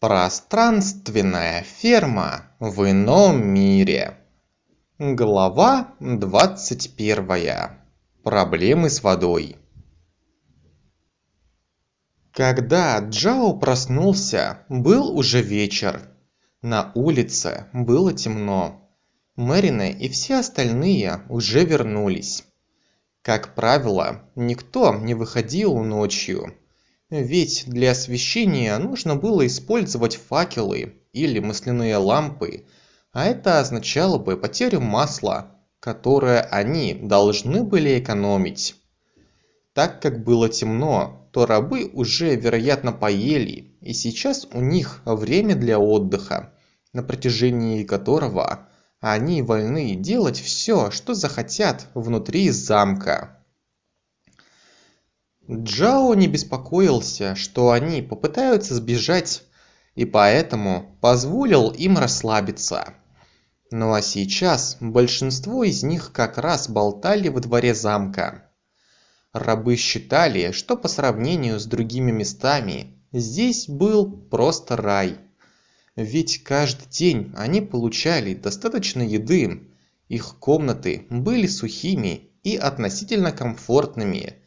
Пространственная ферма в ином мире. Глава двадцать первая. Проблемы с водой. Когда Джао проснулся, был уже вечер. На улице было темно. Мэрина и все остальные уже вернулись. Как правило, никто не выходил ночью ведь для освещения нужно было использовать факелы или масляные лампы а это означало бы потерю масла которое они должны были экономить. Так как было темно то рабы уже вероятно поели и сейчас у них время для отдыха на протяжении которого они вольны делать все что захотят внутри замка Джао не беспокоился, что они попытаются сбежать, и поэтому позволил им расслабиться. Ну а сейчас большинство из них как раз болтали во дворе замка. Рабы считали, что по сравнению с другими местами, здесь был просто рай. Ведь каждый день они получали достаточно еды, их комнаты были сухими и относительно комфортными,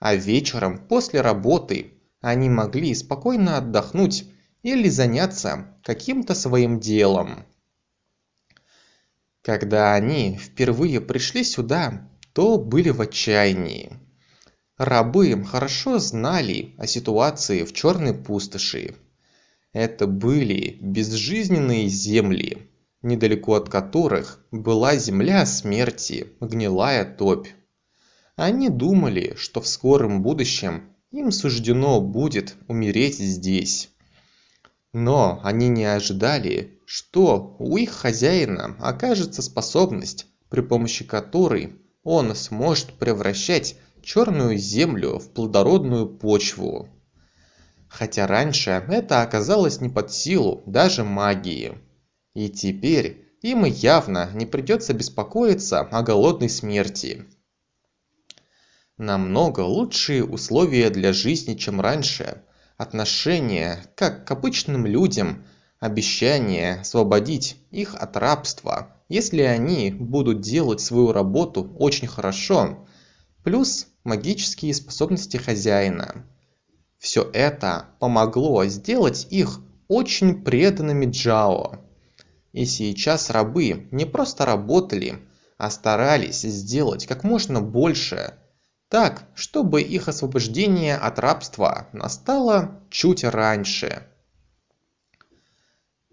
а вечером после работы они могли спокойно отдохнуть или заняться каким-то своим делом. Когда они впервые пришли сюда, то были в отчаянии. Рабы хорошо знали о ситуации в черной пустоши. Это были безжизненные земли, недалеко от которых была земля смерти, гнилая топь. Они думали, что в скором будущем им суждено будет умереть здесь. Но они не ожидали, что у их хозяина окажется способность, при помощи которой он сможет превращать черную землю в плодородную почву. Хотя раньше это оказалось не под силу даже магии. И теперь им явно не придется беспокоиться о голодной смерти намного лучшие условия для жизни чем раньше. Отношение как к обычным людям обещание освободить их от рабства. Если они будут делать свою работу очень хорошо плюс магические способности хозяина. Все это помогло сделать их очень преданными Джао. И сейчас рабы не просто работали, а старались сделать как можно больше так чтобы их освобождение от рабства настало чуть раньше.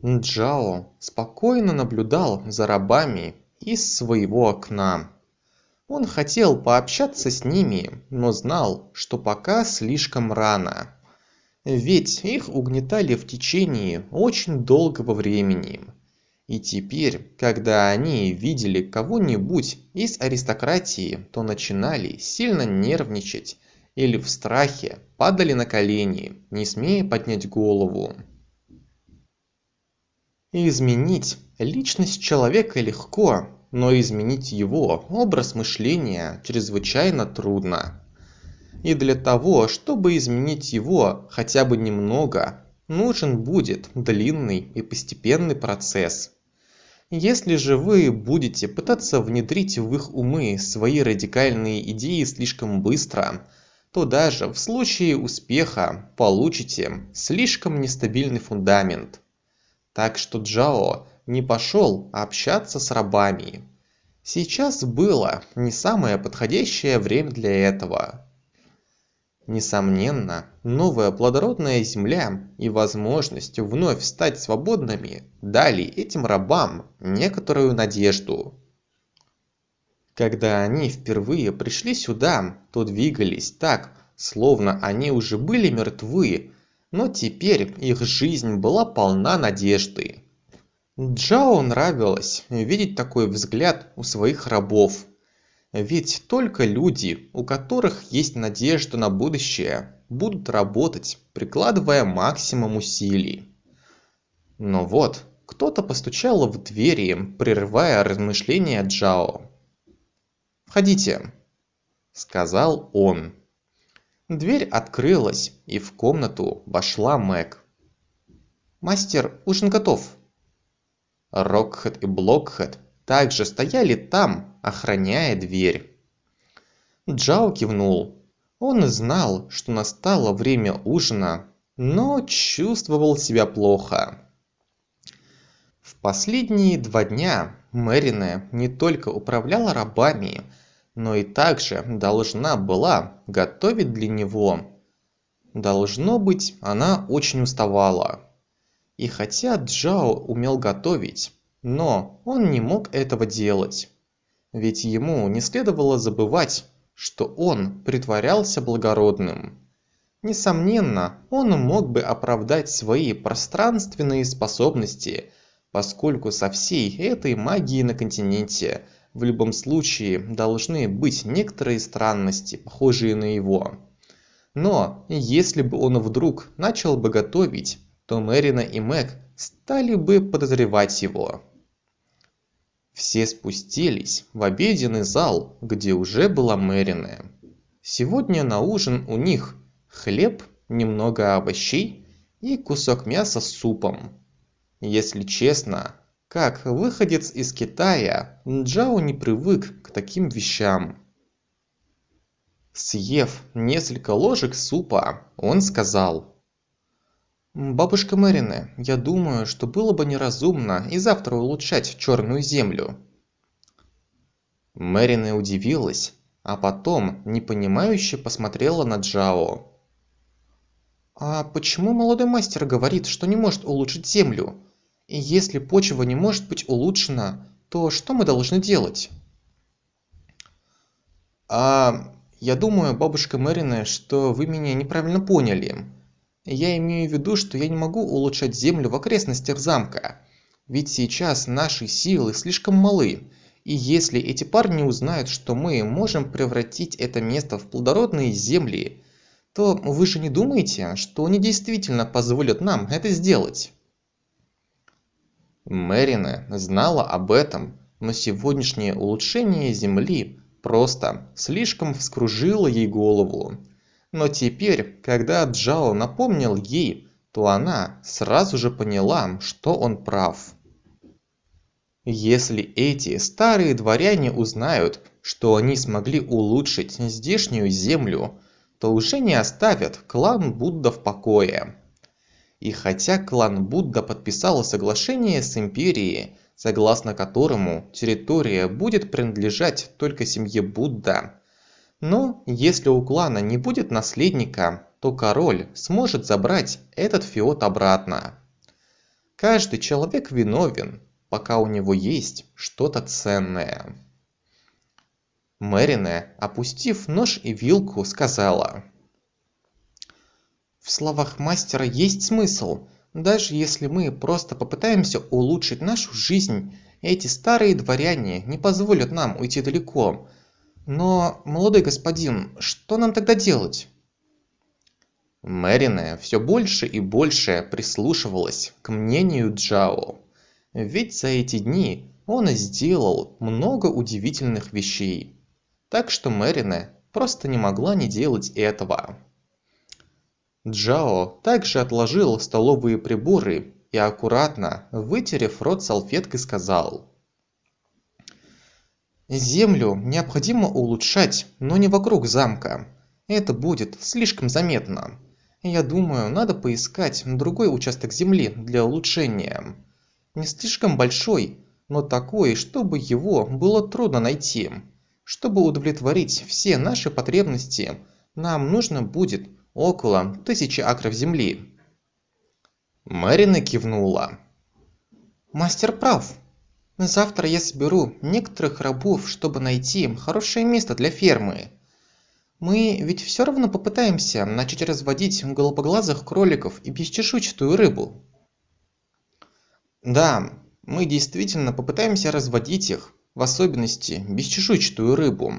Джао спокойно наблюдал за рабами из своего окна. Он хотел пообщаться с ними но знал что пока слишком рано. Ведь их угнетали в течение очень долгого времени и теперь когда они видели кого-нибудь из аристократии то начинали сильно нервничать или в страхе падали на колени не смея поднять голову. Изменить личность человека легко но изменить его образ мышления чрезвычайно трудно. И для того чтобы изменить его хотя бы немного нужен будет длинный и постепенный процесс если же вы будете пытаться внедрить в их умы свои радикальные идеи слишком быстро, то даже в случае успеха получите слишком нестабильный фундамент. Так что Джао не пошел общаться с рабами. Сейчас было не самое подходящее время для этого. Несомненно, новая плодородная земля и возможность вновь стать свободными дали этим рабам некоторую надежду. Когда они впервые пришли сюда, то двигались так, словно они уже были мертвы, но теперь их жизнь была полна надежды. Джао нравилось видеть такой взгляд у своих рабов – ведь только люди, у которых есть надежда на будущее, будут работать, прикладывая максимум усилий. Но вот, кто-то постучал в двери, прерывая размышления Джао. «Входите», — сказал он. Дверь открылась, и в комнату вошла Мэг. мастер ужин готов рокхед и блокхед также стояли там охраняя дверь. Джао кивнул. Он знал что настало время ужина но чувствовал себя плохо. В последние два дня Мэрине не только управляла рабами но и также должна была готовить для него. Должно быть она очень уставала. И хотя джао умел готовить но он не мог этого делать. Ведь ему не следовало забывать что он притворялся благородным. Несомненно он мог бы оправдать свои пространственные способности поскольку со всей этой магией на континенте в любом случае должны быть некоторые странности похожие на его. Но если бы он вдруг начал бы готовить то мэрина и мэг стали бы подозревать его. Все спустились в обеденный зал где уже была мэрина. Сегодня на ужин у них хлеб немного овощей и кусок мяса с супом. Если честно как выходец из китая джао не привык к таким вещам. Съев несколько ложек супа он сказал бабушка Мэрине, я думаю, что было бы неразумно и завтра улучшать черную землю. Мэрине удивилась, а потом непонимающе посмотрела на Джао. А почему молодой мастер говорит, что не может улучшить землю? И если почва не может быть улучшена, то что мы должны делать? А я думаю, бабушка Мэрине, что вы меня неправильно поняли. Я имею в виду, что я не могу улучшать землю в окрестностях замка. Ведь сейчас наши силы слишком малы. И если эти парни узнают, что мы можем превратить это место в плодородные земли, то вы же не думаете, что они действительно позволят нам это сделать? Мэрина знала об этом, но сегодняшнее улучшение земли просто слишком вскружило ей голову но теперь когда джао напомнил ей то она сразу же поняла что он прав. Если эти старые дворяне узнают что они смогли улучшить здешнюю землю то уже не оставят клан будда в покое. И хотя клан будда подписал соглашение с империей согласно которому территория будет принадлежать только семье будда но если у клана не будет наследника то король сможет забрать этот феод обратно каждый человек виновен пока у него есть что-то ценное Мэрине, опустив нож и вилку, сказала. В словах мастера есть смысл. Даже если мы просто попытаемся улучшить нашу жизнь, эти старые дворяне не позволят нам уйти далеко, но молодой господин что нам тогда делать Мэрине все больше и больше прислушивалась к мнению Джао. Ведь за эти дни он сделал много удивительных вещей. Так что Мэрине просто не могла не делать этого. Джао также отложил столовые приборы и аккуратно, вытерев рот салфеткой, сказал Землю необходимо улучшать, но не вокруг замка. Это будет слишком заметно. Я думаю, надо поискать другой участок земли для улучшения. Не слишком большой, но такой, чтобы его было трудно найти. Чтобы удовлетворить все наши потребности, нам нужно будет около тысячи акров земли. Марина кивнула. Мастер прав. Завтра я соберу некоторых рабов, чтобы найти им хорошее место для фермы. Мы ведь все равно попытаемся начать разводить голубоглазых кроликов и бесчешуйчатую рыбу. Да, мы действительно попытаемся разводить их, в особенности бесчешуйчатую рыбу.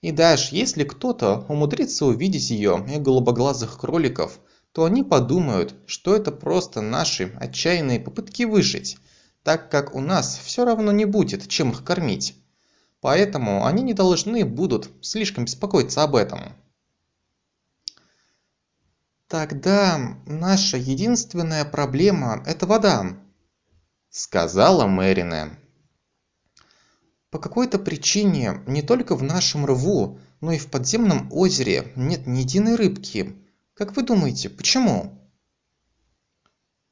И даже если кто-то умудрится увидеть ее и голубоглазых кроликов, то они подумают, что это просто наши отчаянные попытки выжить, так как у нас все равно не будет чем их кормить. Поэтому они не должны будут слишком беспокоиться об этом. тогда наша единственная проблема это вода сказала Мэрине. По какой-то причине не только в нашем рву, но и в подземном озере нет ни единой рыбки. Как вы думаете, почему?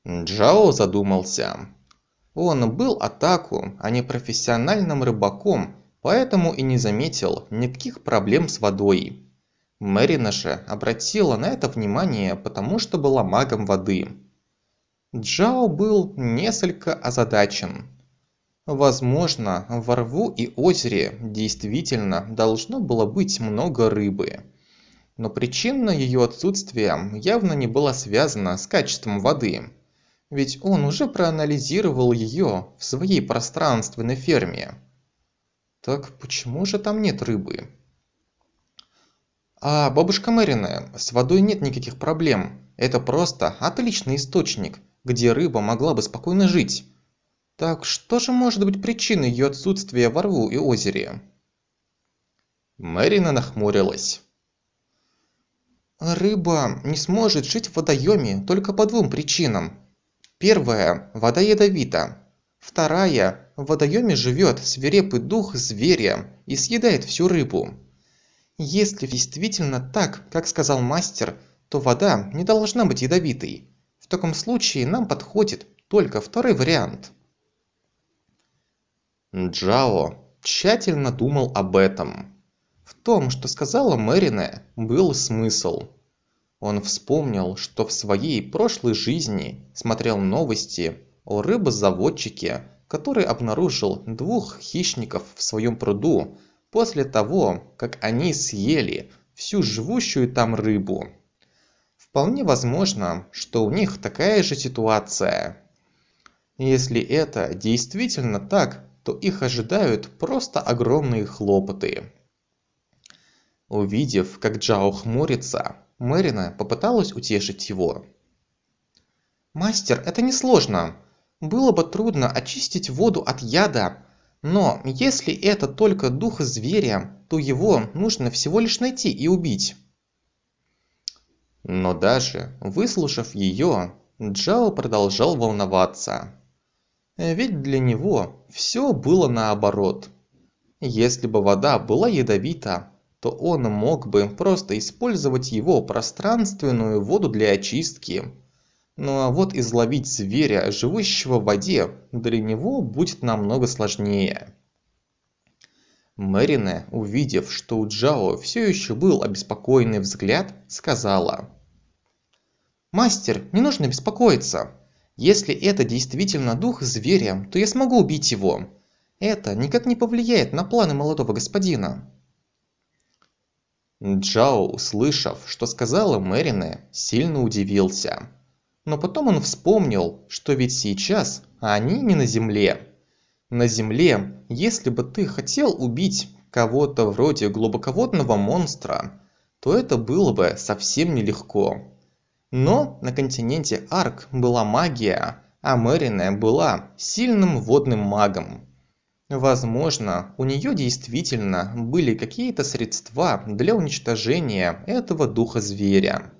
Джао задумался. Он был атаку, а не профессиональным рыбаком, поэтому и не заметил никаких проблем с водой. Мэрина же обратила на это внимание, потому что была магом воды. Джао был несколько озадачен. Возможно, во рву и озере действительно должно было быть много рыбы. Но причина ее отсутствия явно не была связана с качеством воды. Ведь он уже проанализировал ее в своей пространственной ферме. Так почему же там нет рыбы? А бабушка Мэрина, с водой нет никаких проблем. Это просто отличный источник, где рыба могла бы спокойно жить. Так что же может быть причиной ее отсутствия во рву и озере? Мэрина нахмурилась. Рыба не сможет жить в водоеме только по двум причинам. Первая – вода ядовита. Вторая – в водоеме живет свирепый дух зверя и съедает всю рыбу. Если действительно так, как сказал мастер, то вода не должна быть ядовитой. В таком случае нам подходит только второй вариант. Джао тщательно думал об этом. В том, что сказала Мэрине, был смысл. Он вспомнил, что в своей прошлой жизни смотрел новости о рыбозаводчике, который обнаружил двух хищников в своем пруду после того, как они съели всю живущую там рыбу. Вполне возможно, что у них такая же ситуация. Если это действительно так, то их ожидают просто огромные хлопоты. Увидев, как Джао хмурится, Мэрина попыталась утешить его. «Мастер, это несложно. Было бы трудно очистить воду от яда, но если это только дух зверя, то его нужно всего лишь найти и убить». Но даже выслушав ее, Джао продолжал волноваться. Ведь для него все было наоборот. Если бы вода была ядовита, то он мог бы просто использовать его пространственную воду для очистки. Ну а вот изловить зверя, живущего в воде, для него будет намного сложнее. Мэрине, увидев, что у Джао все еще был обеспокоенный взгляд, сказала – мастер не нужно беспокоиться если это действительно дух зверя то я смогу убить его это никак не повлияет на планы молодого господина джао услышав что сказала мэрине сильно удивился. Но потом он вспомнил что ведь сейчас они не на земле. На земле если бы ты хотел убить кого-то вроде глубоководного монстра то это было бы совсем нелегко. Но на континенте арк была магия а Мэрине была сильным водным магом возможно у нее действительно были какие-то средства для уничтожения этого духа зверя